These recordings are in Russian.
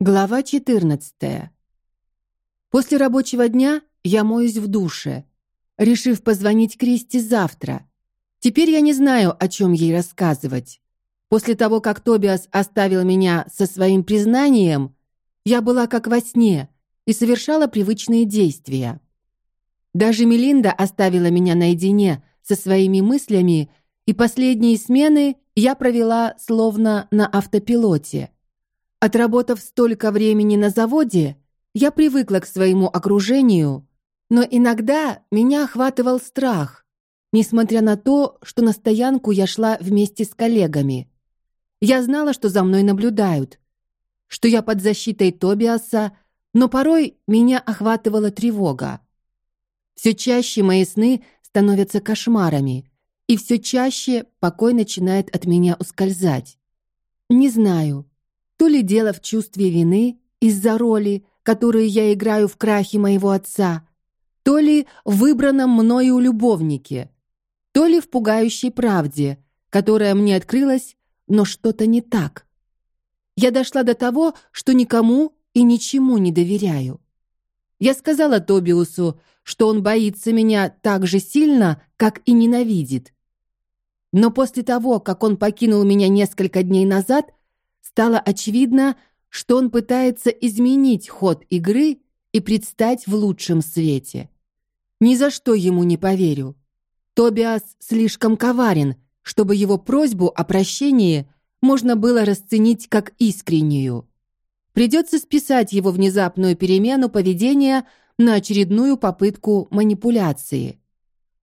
Глава 14. После рабочего дня я моюсь в душе, решив позвонить Кристи завтра. Теперь я не знаю, о чем ей рассказывать. После того, как Тобиас оставил меня со своим признанием, я была как во сне и совершала привычные действия. Даже Мелинда оставила меня наедине со своими мыслями, и последние смены я провела словно на автопилоте. Отработав столько времени на заводе, я привыкла к своему окружению, но иногда меня охватывал страх, несмотря на то, что на стоянку я шла вместе с коллегами. Я знала, что за мной наблюдают, что я под защитой Тобиаса, но порой меня охватывала тревога. Все чаще мои сны становятся кошмарами, и все чаще покой начинает от меня ускользать. Не знаю, то ли дело в чувстве вины из-за роли, которую я играю в крахе моего отца, то ли в выбранном мною любовнике, то ли в пугающей правде, которая мне открылась, но что-то не так. Я дошла до того, что никому и ничему не доверяю. Я сказала Тобиусу, что он боится меня так же сильно, как и ненавидит. Но после того, как он покинул меня несколько дней назад, стало очевидно, что он пытается изменить ход игры и предстать в лучшем свете. Ни за что ему не поверю. Тобиас слишком коварен, чтобы его просьбу о прощении можно было расценить как искреннюю. Придется списать его внезапную перемену поведения на очередную попытку манипуляции.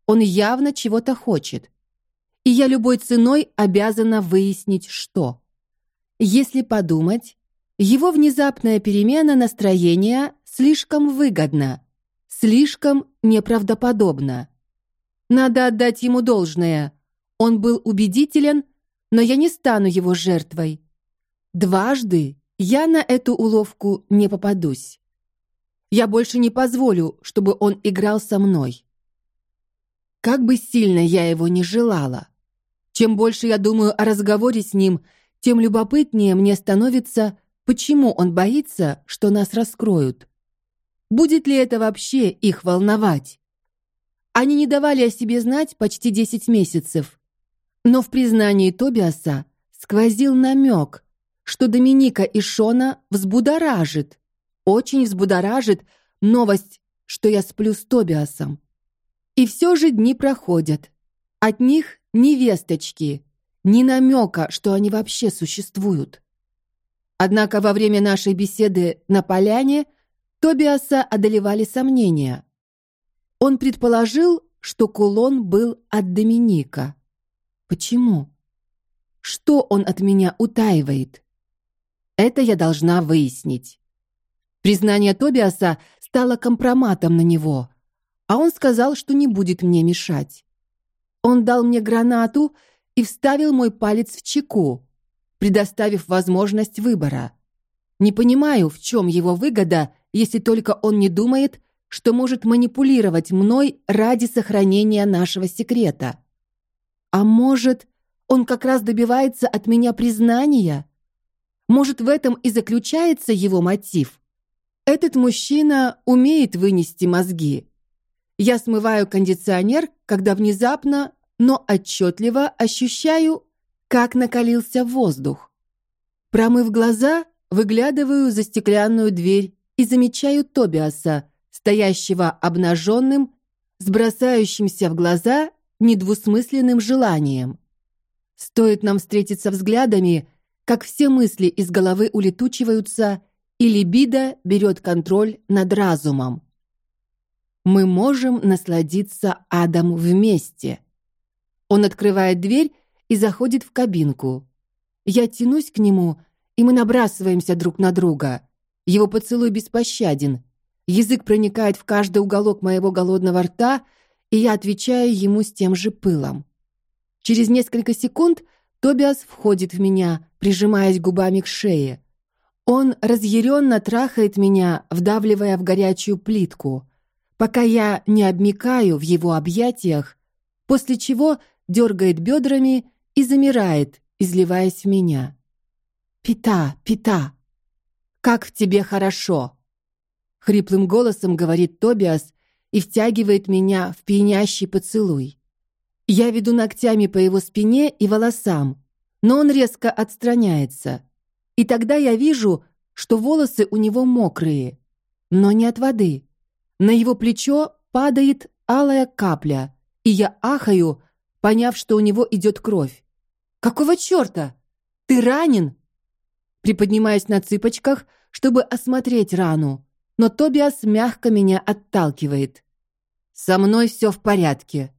Он явно чего-то хочет, и я любой ценой обязана выяснить, что. Если подумать, его внезапная перемена настроения слишком выгодна, слишком неправдоподобна. Надо отдать ему должное. Он был убедителен, но я не стану его жертвой. Дважды я на эту уловку не попадусь. Я больше не позволю, чтобы он играл со мной. Как бы сильно я его не желала, чем больше я думаю о разговоре с ним, тем любопытнее мне становится, почему он боится, что нас раскроют. Будет ли это вообще их волновать? Они не давали о себе знать почти десять месяцев, но в признании Тобиаса сквозил намек, что Доминика и Шона взбудоражит, очень взбудоражит новость, что я сплю с Тобиасом. И все же дни проходят. От них ни весточки, ни намека, что они вообще существуют. Однако во время нашей беседы на поляне Тобиаса одолевали сомнения. Он предположил, что кулон был от Доминика. Почему? Что он от меня утаивает? Это я должна выяснить. Признание Тобиаса стало компроматом на него, а он сказал, что не будет мне мешать. Он дал мне гранату и вставил мой палец в чеку, предоставив возможность выбора. Не понимаю, в чем его выгода, если только он не думает, что может манипулировать мной ради сохранения нашего секрета. А может, он как раз добивается от меня признания? Может, в этом и заключается его мотив? Этот мужчина умеет вынести мозги. Я смываю кондиционер, когда внезапно но отчетливо ощущаю, как накалился воздух. Промыв глаза, выглядываю за стеклянную дверь и замечаю Тобиаса, стоящего обнаженным, с в глаза недвусмысленным желанием. Стоит нам встретиться взглядами, как все мысли из головы улетучиваются, и либидо берет контроль над разумом. Мы можем насладиться адом вместе. Он открывает дверь и заходит в кабинку. Я тянусь к нему, и мы набрасываемся друг на друга. Его поцелуй беспощаден. Язык проникает в каждый уголок моего голодного рта, и я отвечаю ему с тем же пылом. Через несколько секунд Тобиас входит в меня, прижимаясь губами к шее. Он разъяренно трахает меня, вдавливая в горячую плитку, пока я не обмикаю в его объятиях, после чего дергает бедрами и замирает, изливаясь в меня. Пита, пита. Как тебе хорошо!» Хриплым голосом говорит Тобиас и втягивает меня в пьянящий поцелуй. Я веду ногтями по его спине и волосам, но он резко отстраняется. И тогда я вижу, что волосы у него мокрые, но не от воды. На его плечо падает алая капля, и я ахаю, поняв, что у него идет кровь. Какого черта? Ты ранен? Приподнимаюсь на цыпочках, чтобы осмотреть рану, но Тобиас мягко меня отталкивает. Со мной все в порядке.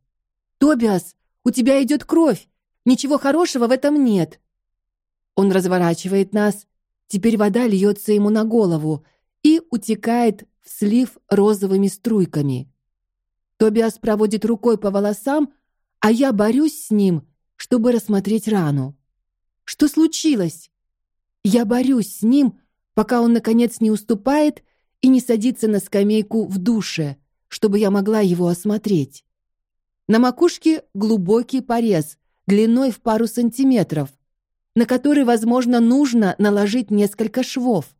Тобиас, у тебя идет кровь. Ничего хорошего в этом нет. Он разворачивает нас. Теперь вода льется ему на голову и утекает в слив розовыми струйками. Тобиас проводит рукой по волосам, а я борюсь с ним, чтобы рассмотреть рану. Что случилось? Я борюсь с ним, пока он наконец не уступает и не садится на скамейку в душе, чтобы я могла его осмотреть. На макушке глубокий порез длиной в пару сантиметров, на который, возможно, нужно наложить несколько швов.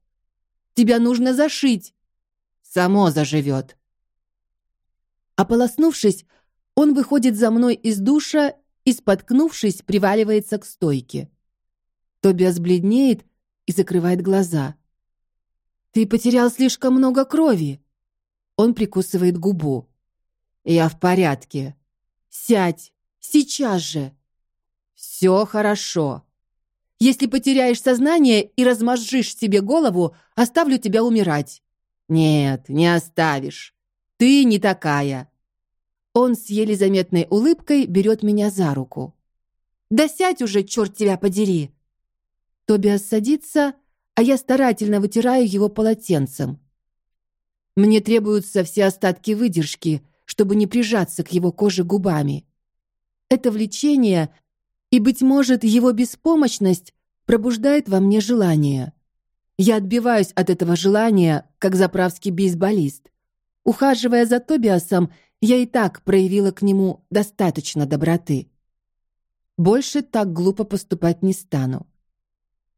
Тебя нужно зашить. Само заживет. Ополоснувшись, он выходит за мной из душа и, споткнувшись, приваливается к стойке. Тобиас бледнеет и закрывает глаза. Ты потерял слишком много крови. Он прикусывает губу. Я в порядке. Сядь, сейчас же. Все хорошо. Если потеряешь сознание и размозжишь себе голову, оставлю тебя умирать. Нет, не оставишь. Ты не такая. Он с еле заметной улыбкой берет меня за руку. Да сядь уже, черт тебя подери. Тобиас садится, а я старательно вытираю его полотенцем. Мне требуются все остатки выдержки, чтобы не прижаться к его коже губами. Это влечение и, быть может, его беспомощность пробуждает во мне желание. Я отбиваюсь от этого желания, как заправский бейсболист. Ухаживая за Тобиасом, я и так проявила к нему достаточно доброты. Больше так глупо поступать не стану.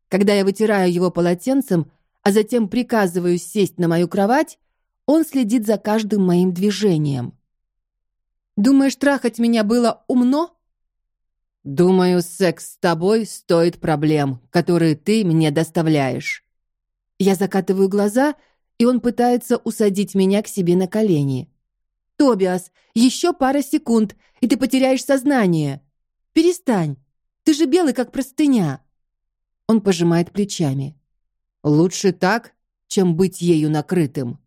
Когда я вытираю его полотенцем, а затем приказываю сесть на мою кровать, он следит за каждым моим движением. Думаешь, трахать меня было умно? Думаю, секс с тобой стоит проблем, которые ты мне доставляешь. Я закатываю глаза, и он пытается усадить меня к себе на колени. Тобиас, еще пара секунд, и ты потеряешь сознание. Перестань. Ты же белый как простыня. Он пожимает плечами. Лучше так, чем быть ею накрытым.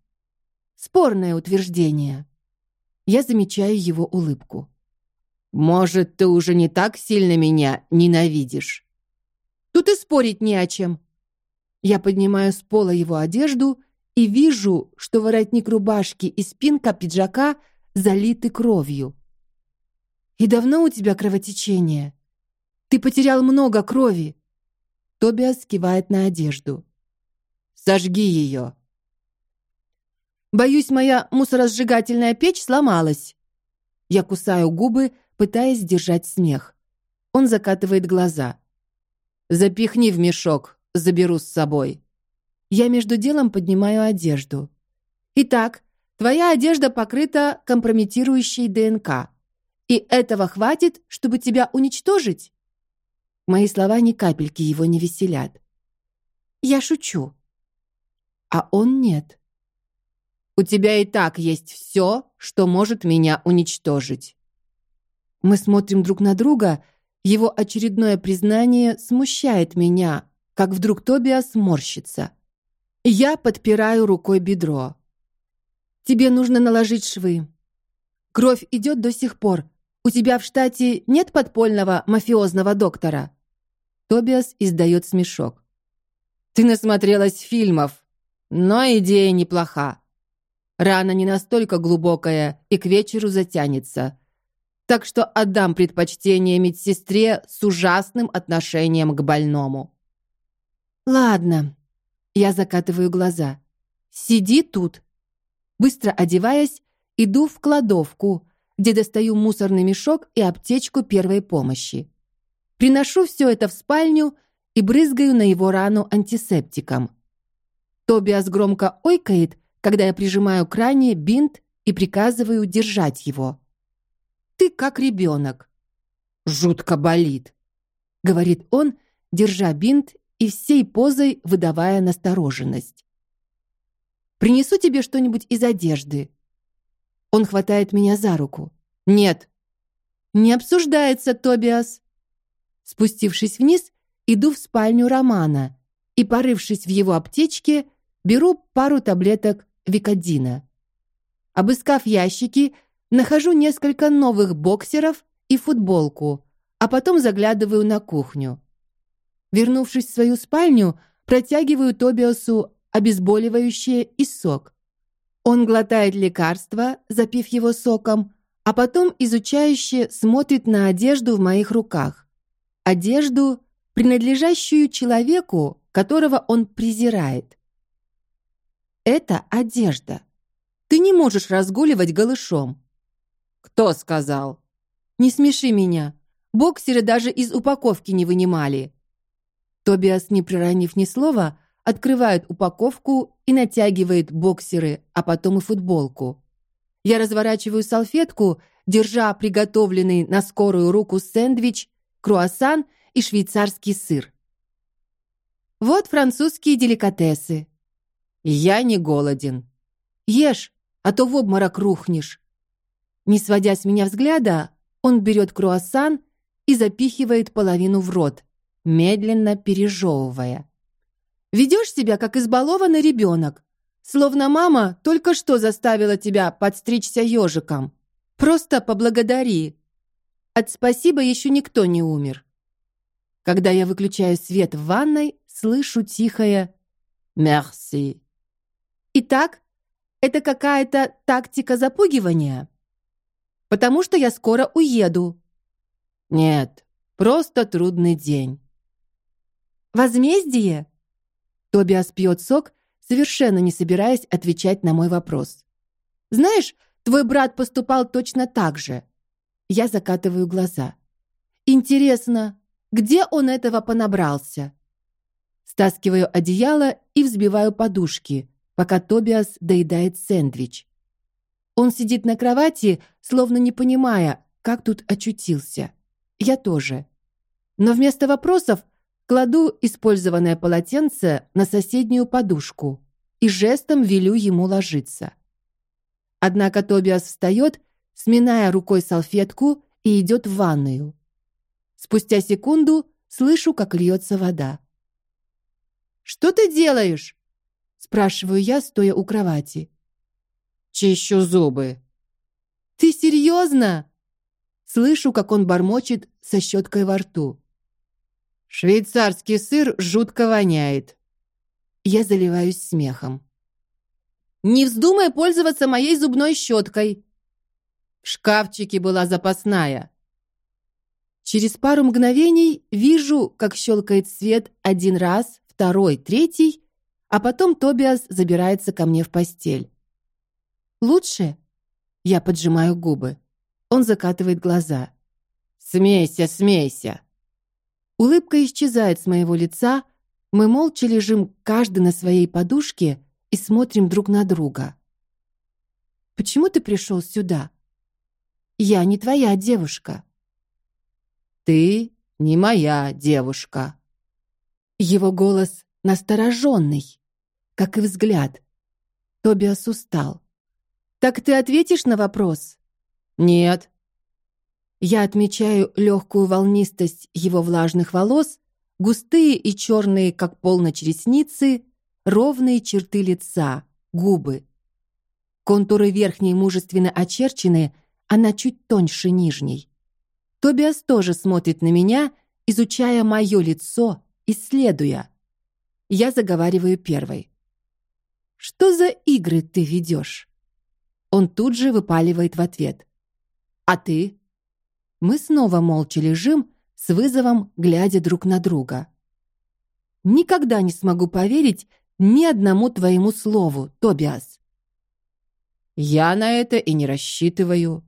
Спорное утверждение. Я замечаю его улыбку. Может, ты уже не так сильно меня ненавидишь? Тут и спорить не о чем. Я поднимаю с пола его одежду и вижу, что воротник рубашки и спинка пиджака залиты кровью. И давно у тебя кровотечение? Ты потерял много крови. Тобиас кивает на одежду. Сожги ее. Боюсь, моя мусоросжигательная печь сломалась. Я кусаю губы, пытаясь сдержать смех. Он закатывает глаза. Запихни в мешок, заберу с собой. Я между делом поднимаю одежду. Итак, твоя одежда покрыта компрометирующей ДНК. И этого хватит, чтобы тебя уничтожить? Мои слова ни капельки его не веселят. Я шучу. А он нет. У тебя и так есть все, что может меня уничтожить. Мы смотрим друг на друга. Его очередное признание смущает меня, как вдруг Тобиас морщится. Я подпираю рукой бедро. Тебе нужно наложить швы. Кровь идет до сих пор. У тебя в штате нет подпольного мафиозного доктора. Тобиас издает смешок. Ты насмотрелась фильмов, но идея неплоха. Рана не настолько глубокая и к вечеру затянется. Так что отдам предпочтение медсестре с ужасным отношением к больному. Ладно. Я закатываю глаза. Сиди тут. Быстро одеваясь, иду в кладовку, где достаю мусорный мешок и аптечку первой помощи. Приношу все это в спальню и брызгаю на его рану антисептиком. Тобиас громко ойкает, когда я прижимаю к ране бинт и приказываю держать его. Ты как ребенок. Жутко болит, говорит он, держа бинт и всей позой выдавая настороженность. Принесу тебе что-нибудь из одежды. Он хватает меня за руку. Нет. Не обсуждается, Тобиас. Спустившись вниз, иду в спальню Романа и, порывшись в его аптечке, беру пару таблеток Викодина. Обыскав ящики, нахожу несколько новых боксеров и футболку, а потом заглядываю на кухню. Вернувшись в свою спальню, протягиваю Тобиасу обезболивающее и сок. Он глотает лекарство, запив его соком, а потом изучающе смотрит на одежду в моих руках. Одежду, принадлежащую человеку, которого он презирает. Это одежда. Ты не можешь разгуливать голышом. Кто сказал? Не смеши меня. Боксеры даже из упаковки не вынимали. Тобиас, не проронив ни слова, открывает упаковку и натягивает боксеры, а потом и футболку. Я разворачиваю салфетку, держа приготовленный на скорую руку сэндвич, круассан и швейцарский сыр. Вот французские деликатесы. Я не голоден. Ешь, а то в обморок рухнешь. Не сводя с меня взгляда, он берет круассан и запихивает половину в рот, медленно пережевывая. Ведешь себя как избалованный ребенок, словно мама только что заставила тебя подстричься ежиком. Просто поблагодари. От спасибо еще никто не умер. Когда я выключаю свет в ванной, слышу тихое «Merci». Итак, это какая-то тактика запугивания? Потому что я скоро уеду. Нет, просто трудный день. Возмездие? Тобиас пьет сок, совершенно не собираясь отвечать на мой вопрос. Знаешь, твой брат поступал точно так же. Я закатываю глаза. Интересно, где он этого понабрался? Стаскиваю одеяло и взбиваю подушки, пока Тобиас доедает сэндвич. Он сидит на кровати, словно не понимая, как тут очутился. Я тоже. Но вместо вопросов Кладу использованное полотенце на соседнюю подушку и жестом велю ему ложиться. Однако Тобиас встает, сминая рукой салфетку и идет в ванную. Спустя секунду слышу, как льется вода. Что ты делаешь? спрашиваю я, стоя у кровати. Чищу зубы. Ты серьезно? Слышу, как он бормочет со щеткой во рту. Швейцарский сыр жутко воняет. Я заливаюсь смехом. Не вздумай пользоваться моей зубной щеткой. В шкафчике была запасная. Через пару мгновений вижу, как щелкает свет один раз, второй, третий, а потом Тобиас забирается ко мне в постель. Лучше? Я поджимаю губы. Он закатывает глаза. Смейся, смейся. Улыбка исчезает с моего лица. Мы молча лежим каждый на своей подушке и смотрим друг на друга. Почему ты пришел сюда? Я не твоя девушка. Ты не моя девушка. Его голос настороженный, как и взгляд. Тобиас устал. Так ты ответишь на вопрос? Нет. Я отмечаю легкую волнистость его влажных волос, густые и черные, как полночь ресницы, ровные черты лица, губы. Контуры верхней мужественно очерчены, она чуть тоньше нижней. Тобиас тоже смотрит на меня, изучая мое лицо, исследуя. Я заговариваю первой. Что за игры ты ведешь? Он тут же выпаливает в ответ. А ты? Мы снова молча лежим, с вызовом глядя друг на друга. Никогда не смогу поверить ни одному твоему слову, Тобиас. Я на это и не рассчитываю.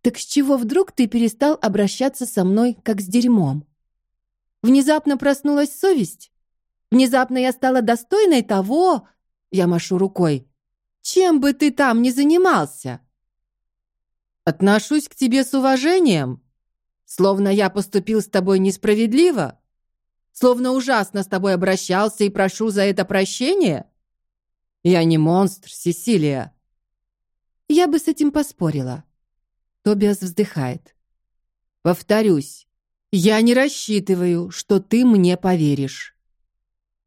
Так с чего вдруг ты перестал обращаться со мной как с дерьмом? Внезапно проснулась совесть? Внезапно я стала достойной того, я машу рукой. Чем бы ты там ни занимался? Отношусь к тебе с уважением, словно я поступил с тобой несправедливо, словно ужасно с тобой обращался и прошу за это прощения. Я не монстр, Сесилия. Я бы с этим поспорила. Тобиас вздыхает. Повторюсь, я не рассчитываю, что ты мне поверишь.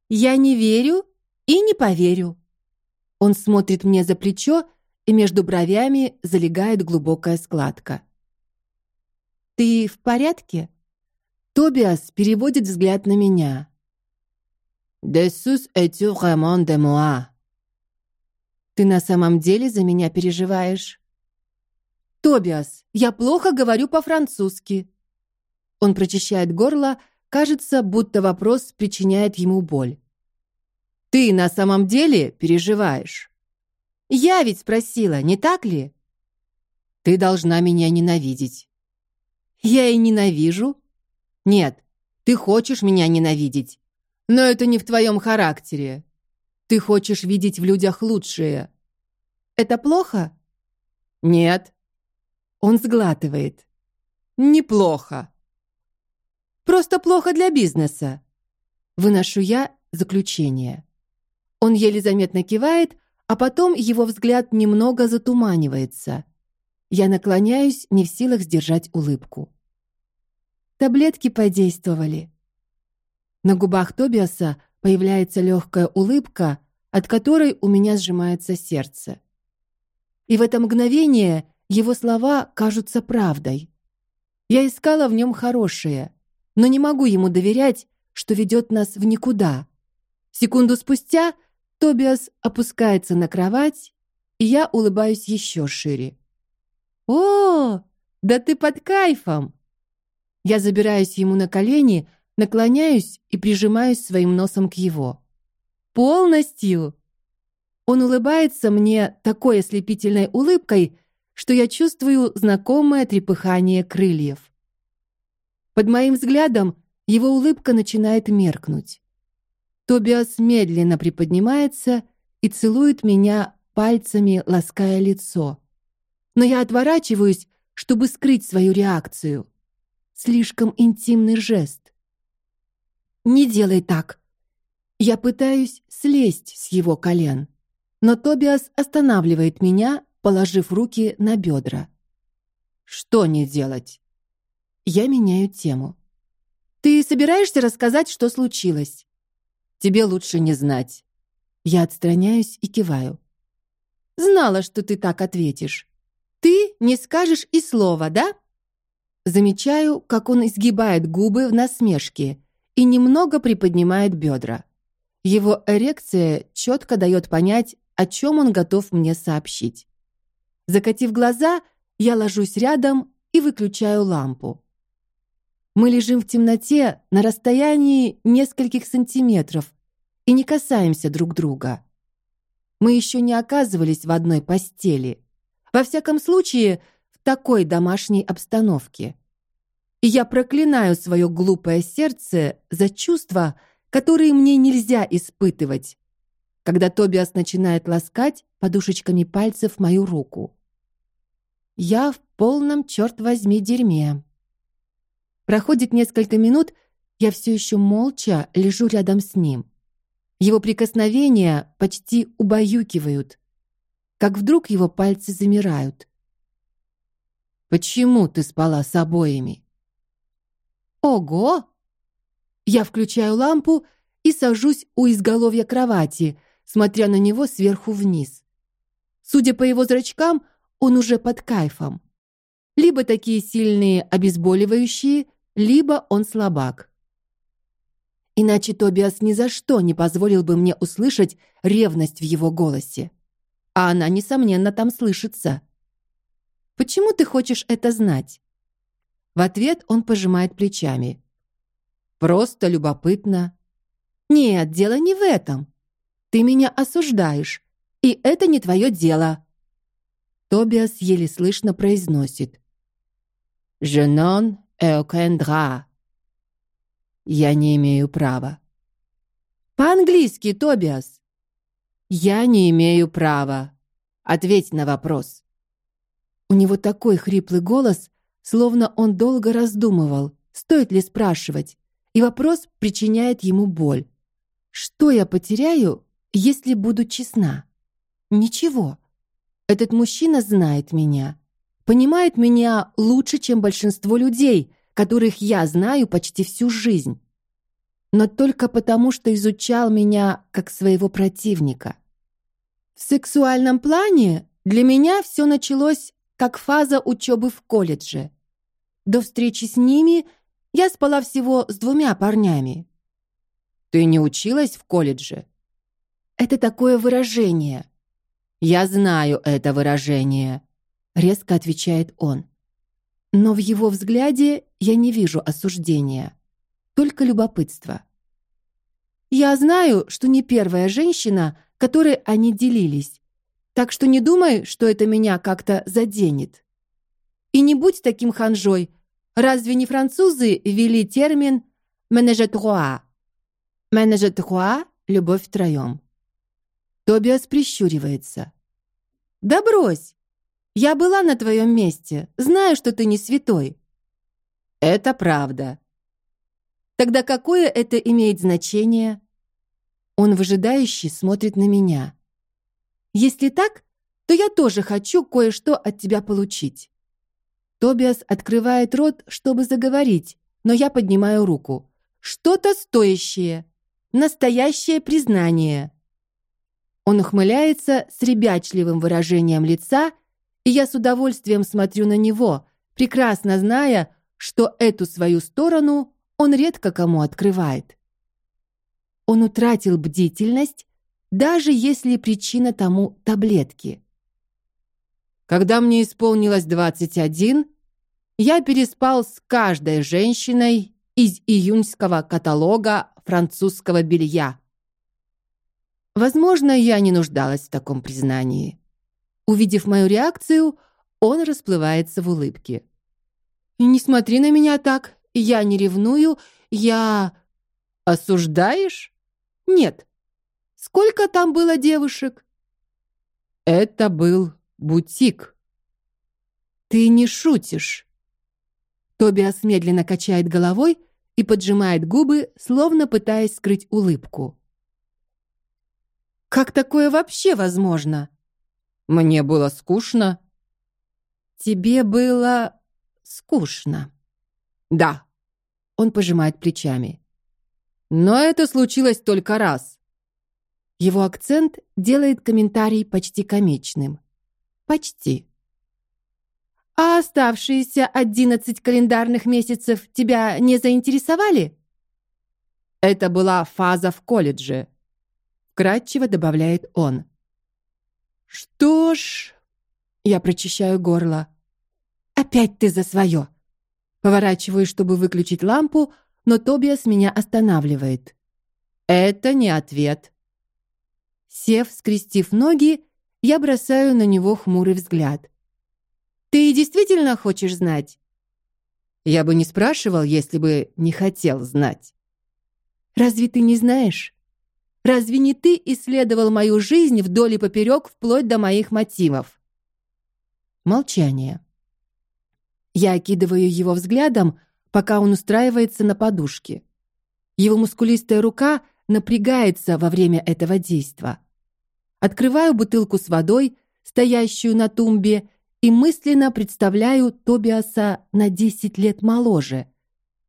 Я не верю и не поверю. Он смотрит мне за плечо, и между бровями залегает глубокая складка. Ты в порядке? Тобиас переводит взгляд на меня. Десус es-tu vraiment de moi? Ты на самом деле за меня переживаешь? Тобиас, я плохо говорю по-французски. Он прочищает горло, кажется, будто вопрос причиняет ему боль. Ты на самом деле переживаешь? Я ведь спросила, не так ли? Ты должна меня ненавидеть. Я и ненавижу. Нет, ты хочешь меня ненавидеть. Но это не в твоем характере. Ты хочешь видеть в людях лучшее. Это плохо? Нет. Он сглатывает. Неплохо. Просто плохо для бизнеса. Выношу я заключение. Он еле заметно кивает, а потом его взгляд немного затуманивается. Я наклоняюсь, не в силах сдержать улыбку. Таблетки подействовали. На губах Тобиаса появляется легкая улыбка, от которой у меня сжимается сердце. И в это мгновение его слова кажутся правдой. Я искала в нем хорошее, но не могу ему доверять, что ведет нас в никуда. Секунду спустя Тобиас опускается на кровать, и я улыбаюсь еще шире. О, да ты под кайфом! Я забираюсь ему на колени, наклоняюсь и прижимаюсь своим носом к его. Полностью. Он улыбается мне такой ослепительной улыбкой, что я чувствую знакомое трепыхание крыльев. Под моим взглядом его улыбка начинает меркнуть. Тобиас медленно приподнимается и целует меня пальцами, лаская лицо. Но я отворачиваюсь, чтобы скрыть свою реакцию. Слишком интимный жест. Не делай так. Я пытаюсь слезть с его колен, но Тобиас останавливает меня, положив руки на бедра. Что не делать? Я меняю тему. Ты собираешься рассказать, что случилось? Тебе лучше не знать. Я отстраняюсь и киваю. Знала, что ты так ответишь. Ты не скажешь и слова, да? Замечаю, как он изгибает губы в насмешке и немного приподнимает бедра. Его эрекция четко дает понять, о чем он готов мне сообщить. Закатив глаза, я ложусь рядом и выключаю лампу. Мы лежим в темноте на расстоянии нескольких сантиметров и не касаемся друг друга. Мы еще не оказывались в одной постели. Во всяком случае, в такой домашней обстановке. И я проклинаю свое глупое сердце за чувства, которые мне нельзя испытывать, когда Тобиас начинает ласкать подушечками пальцев мою руку. Я в полном черт возьми дерьме. Проходит несколько минут, я все еще молча лежу рядом с ним. Его прикосновения почти убаюкивают, как вдруг его пальцы замирают. Почему ты спала с обоими? Ого! Я включаю лампу и сажусь у изголовья кровати, смотря на него сверху вниз. Судя по его зрачкам, он уже под кайфом. Либо такие сильные обезболивающие, либо он слабак. Иначе Тобиас ни за что не позволил бы мне услышать ревность в его голосе. А она несомненно там слышится. Почему ты хочешь это знать? В ответ он пожимает плечами. Просто любопытно. Нет, дело не в этом. Ты меня осуждаешь, и это не твое дело. Тобиас еле слышно произносит: "Je droit". Я не имею права. По-английски, Тобиас. Я не имею права. Ответь на вопрос. У него такой хриплый голос, словно он долго раздумывал, стоит ли спрашивать, и вопрос причиняет ему боль. Что я потеряю, если буду честна? Ничего. Этот мужчина знает меня, понимает меня лучше, чем большинство людей, которых я знаю почти всю жизнь. Но только потому, что изучал меня как своего противника. В сексуальном плане для меня все началось как фаза учебы в колледже. До встречи с ними я спала всего с двумя парнями. Ты не училась в колледже? Это такое выражение. Я знаю это выражение, резко отвечает он. Но в его взгляде я не вижу осуждения, только любопытство. Я знаю, что не первая женщина, которой они делились, так что не думай, что это меня как-то заденет. И не будь таким ханжой. Разве не французы ввели термин «менеже-труа»? «Менеже-труа» — любовь втроем. Тобиас прищуривается. «Да брось! Я была на твоем месте, знаю, что ты не святой». «Это правда». «Тогда какое это имеет значение?» Он выжидающе смотрит на меня. «Если так, то я тоже хочу кое-что от тебя получить». Тобиас открывает рот, чтобы заговорить, но я поднимаю руку. «Что-то стоящее. Настоящее признание». Он ухмыляется с ребячливым выражением лица, и я с удовольствием смотрю на него, прекрасно зная, что эту свою сторону он редко кому открывает. Он утратил бдительность, даже если причина тому таблетки. Когда мне исполнилось 21, я переспал с каждой женщиной из июньского каталога французского белья. Возможно, я не нуждалась в таком признании. Увидев мою реакцию, он расплывается в улыбке. Не смотри на меня так. Я не ревную, я осуждаешь? Нет. Сколько там было девушек? Это был бутик. Ты не шутишь. Тобиас медленно качает головой и поджимает губы, словно пытаясь скрыть улыбку. Как такое вообще возможно? Мне было скучно. Тебе было скучно. Да. Он пожимает плечами. Но это случилось только раз. Его акцент делает комментарий почти комичным. Почти. А оставшиеся одиннадцать календарных месяцев тебя не заинтересовали? Это была фаза в колледже вкратчиво добавляет он. Что ж, я прочищаю горло. Опять ты за свое. Поворачиваюсь, чтобы выключить лампу, но Тобиас меня останавливает. Это не ответ. Сев, скрестив ноги, я бросаю на него хмурый взгляд. Ты действительно хочешь знать? Я бы не спрашивал, если бы не хотел знать. Разве ты не знаешь? Разве не ты исследовал мою жизнь вдоль и поперек, вплоть до моих мотивов? Молчание. Я окидываю его взглядом, пока он устраивается на подушке. Его мускулистая рука напрягается во время этого действа. Открываю бутылку с водой, стоящую на тумбе, и мысленно представляю Тобиаса на 10 лет моложе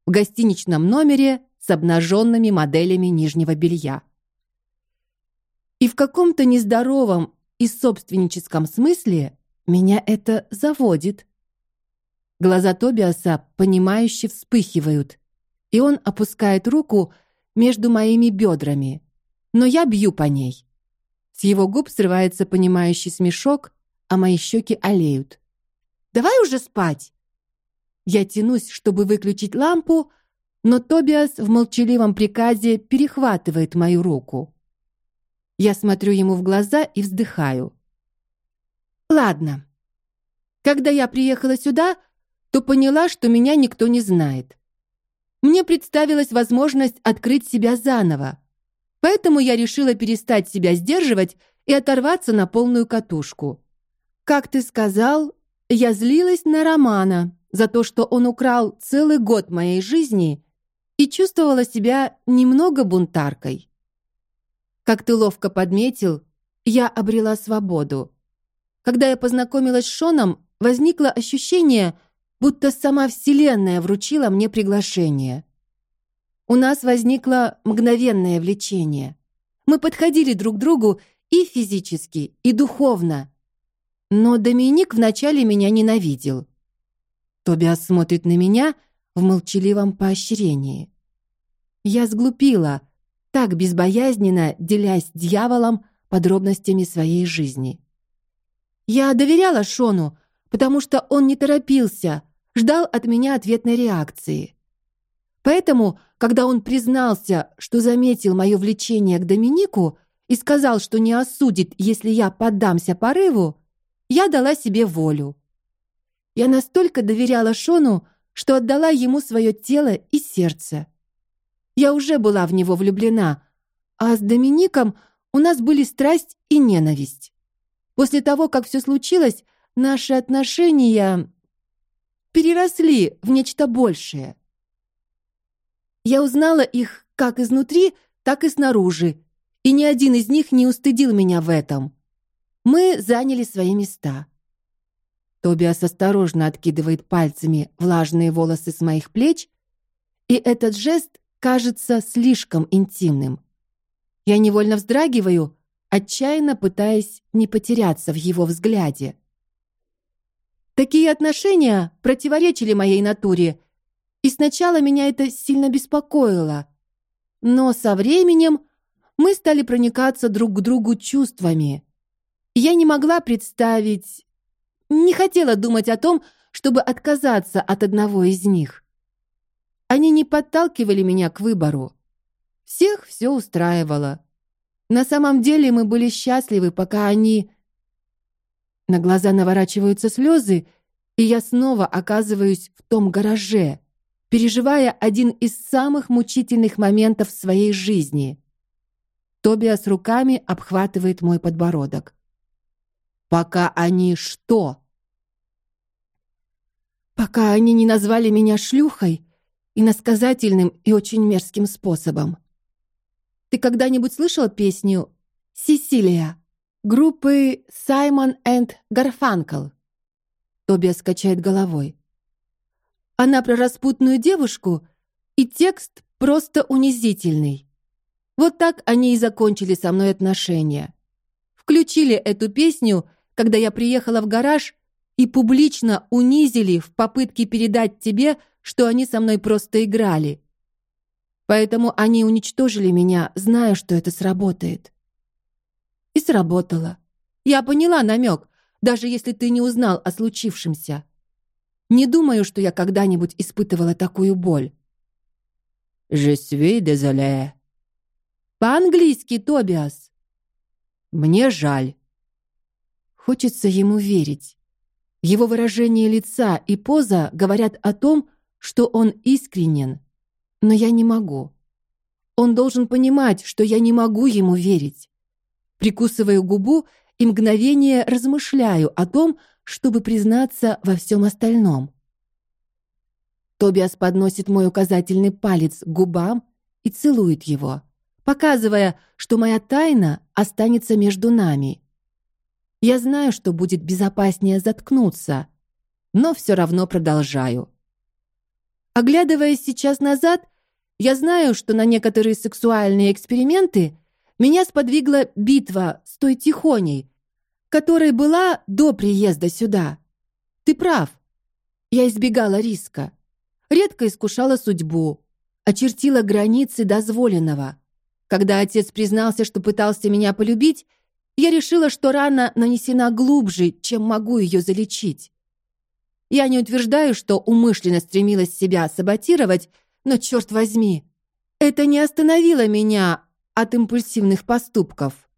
в гостиничном номере с обнаженными моделями нижнего белья. И в каком-то нездоровом и собственническом смысле меня это заводит. Глаза Тобиаса понимающе вспыхивают, и он опускает руку между моими бедрами, но я бью по ней. С его губ срывается понимающий смешок, а мои щеки олеют. Давай уже спать. Я тянусь, чтобы выключить лампу, но Тобиас в молчаливом приказе перехватывает мою руку. Я смотрю ему в глаза и вздыхаю. Ладно. Когда я приехала сюда, то поняла, что меня никто не знает. Мне представилась возможность открыть себя заново. Поэтому я решила перестать себя сдерживать и оторваться на полную катушку. Как ты сказал, я злилась на Романа за то, что он украл целый год моей жизни и чувствовала себя немного бунтаркой. Как ты ловко подметил, я обрела свободу. Когда я познакомилась с Шоном, возникло ощущение, будто сама Вселенная вручила мне приглашение. У нас возникло мгновенное влечение. Мы подходили друг к другу и физически, и духовно. Но Доминик вначале меня ненавидел. Тобиас смотрит на меня в молчаливом поощрении. Я сглупила, так безбоязненно делясь дьяволом подробностями своей жизни. Я доверяла Шону, потому что он не торопился, ждал от меня ответной реакции. Поэтому, когда он признался, что заметил мое влечение к Доминику и сказал, что не осудит, если я поддамся порыву, я дала себе волю. Я настолько доверяла Шону, что отдала ему свое тело и сердце. Я уже была в него влюблена, а с Домиником у нас были страсть и ненависть. После того, как все случилось, наши отношения переросли в нечто большее. Я узнала их как изнутри, так и снаружи, и ни один из них не устыдил меня в этом. Мы заняли свои места. Тобиас осторожно откидывает пальцами влажные волосы с моих плеч, и этот жест кажется слишком интимным. Я невольно вздрагиваю, отчаянно пытаясь не потеряться в его взгляде. Такие отношения противоречили моей натуре, и сначала меня это сильно беспокоило. Но со временем мы стали проникаться друг к другу чувствами. Я не могла представить, не хотела думать о том, чтобы отказаться от одного из них. Они не подталкивали меня к выбору. Всех все устраивало. На самом деле мы были счастливы, пока они... На глаза наворачиваются слезы, и я снова оказываюсь в том гараже, переживая один из самых мучительных моментов своей жизни. Тобиас руками обхватывает мой подбородок. Пока они что? Пока они не назвали меня шлюхой и насказательным и очень мерзким способом. Ты когда-нибудь слышала песню «Сесилия» группы Саймон энд Гарфанкл? Тобиас качает головой. Она про распутную девушку, и текст просто унизительный. Вот так они и закончили со мной отношения. Включили эту песню, когда я приехала в гараж, и публично унизили в попытке передать тебе, что они со мной просто играли. Поэтому они уничтожили меня, зная, что это сработает. И сработало. Я поняла намек, даже если ты не узнал о случившемся. Не думаю, что я когда-нибудь испытывала такую боль. Je suis désolé. По-английски, Тобиас. Мне жаль. Хочется ему верить. Его выражение лица и поза говорят о том, что он искренен, но я не могу. Он должен понимать, что я не могу ему верить. Прикусываю губу и мгновение размышляю о том, чтобы признаться во всем остальном. Тобиас подносит мой указательный палец к губам и целует его, показывая, что моя тайна останется между нами. Я знаю, что будет безопаснее заткнуться, но все равно продолжаю. Оглядываясь сейчас назад, я знаю, что на некоторые сексуальные эксперименты меня сподвигла битва с той тихоней, которой была до приезда сюда. Ты прав. Я избегала риска, редко искушала судьбу, очертила границы дозволенного. Когда отец признался, что пытался меня полюбить, я решила, что рана нанесена глубже, чем могу ее залечить. Я не утверждаю, что умышленно стремилась себя саботировать, но черт возьми, это не остановило меня от импульсивных поступков.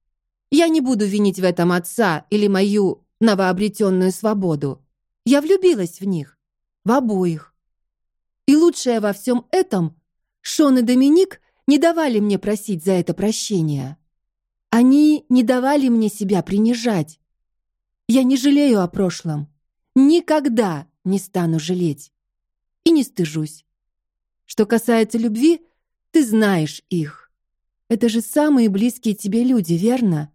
Я не буду винить в этом отца или мою новообретенную свободу. Я влюбилась в них, в обоих. И лучшее во всем этом, Шон и Доминик не давали мне просить за это прощения. Они не давали мне себя принижать. Я не жалею о прошлом. Никогда не стану жалеть. И не стыжусь. Что касается любви, ты знаешь их. Это же самые близкие тебе люди, верно?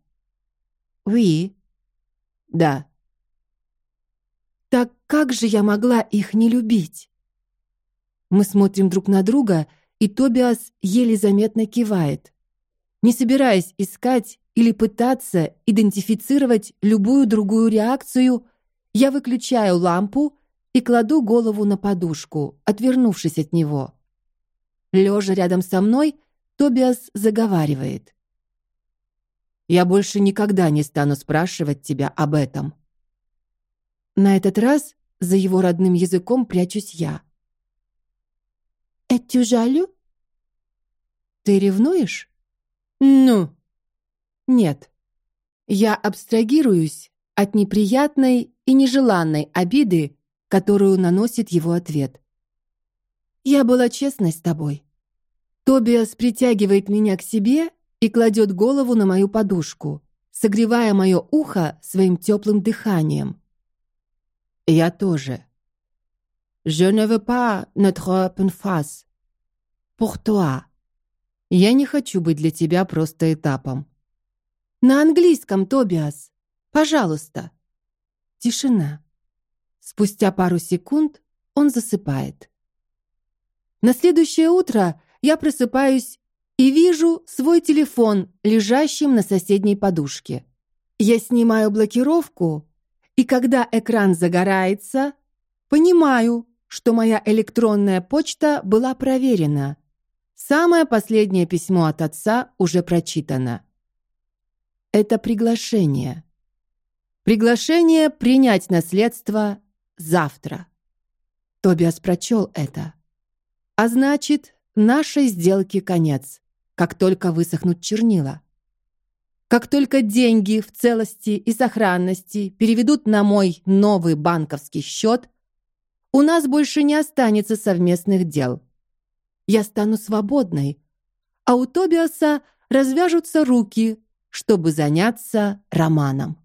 Oui. Да. Так как же я могла их не любить? Мы смотрим друг на друга, и Тобиас еле заметно кивает, не собираясь искать или пытаться идентифицировать любую другую реакцию. Я выключаю лампу и кладу голову на подушку, отвернувшись от него. Лежа рядом со мной, Тобиас заговаривает: "Я больше никогда не стану спрашивать тебя об этом". На этот раз за его родным языком прячусь я. Es-tu jaloux? Ты ревнуешь? Ну. Нет. Я абстрагируюсь от неприятной и нежеланной обиды, которую наносит его ответ. Я была честной с тобой. Тобиас притягивает меня к себе и кладет голову на мою подушку, согревая мое ухо своим теплым дыханием. Я тоже. Je ne veux pas notre open face. Pour toi. Я не хочу быть для тебя просто этапом. На английском, Тобиас. Пожалуйста. Тишина. Спустя пару секунд он засыпает. На следующее утро я просыпаюсь и вижу свой телефон, лежащим на соседней подушке. Я снимаю блокировку, и когда экран загорается, понимаю, что моя электронная почта была проверена. Самое последнее письмо от отца уже прочитано. Это приглашение. Приглашение принять наследство завтра. Тобиас прочел это. А значит, нашей сделке конец, как только высохнут чернила. Как только деньги в целости и сохранности переведут на мой новый банковский счет, у нас больше не останется совместных дел. Я стану свободной, а у Тобиаса развяжутся руки, чтобы заняться романом.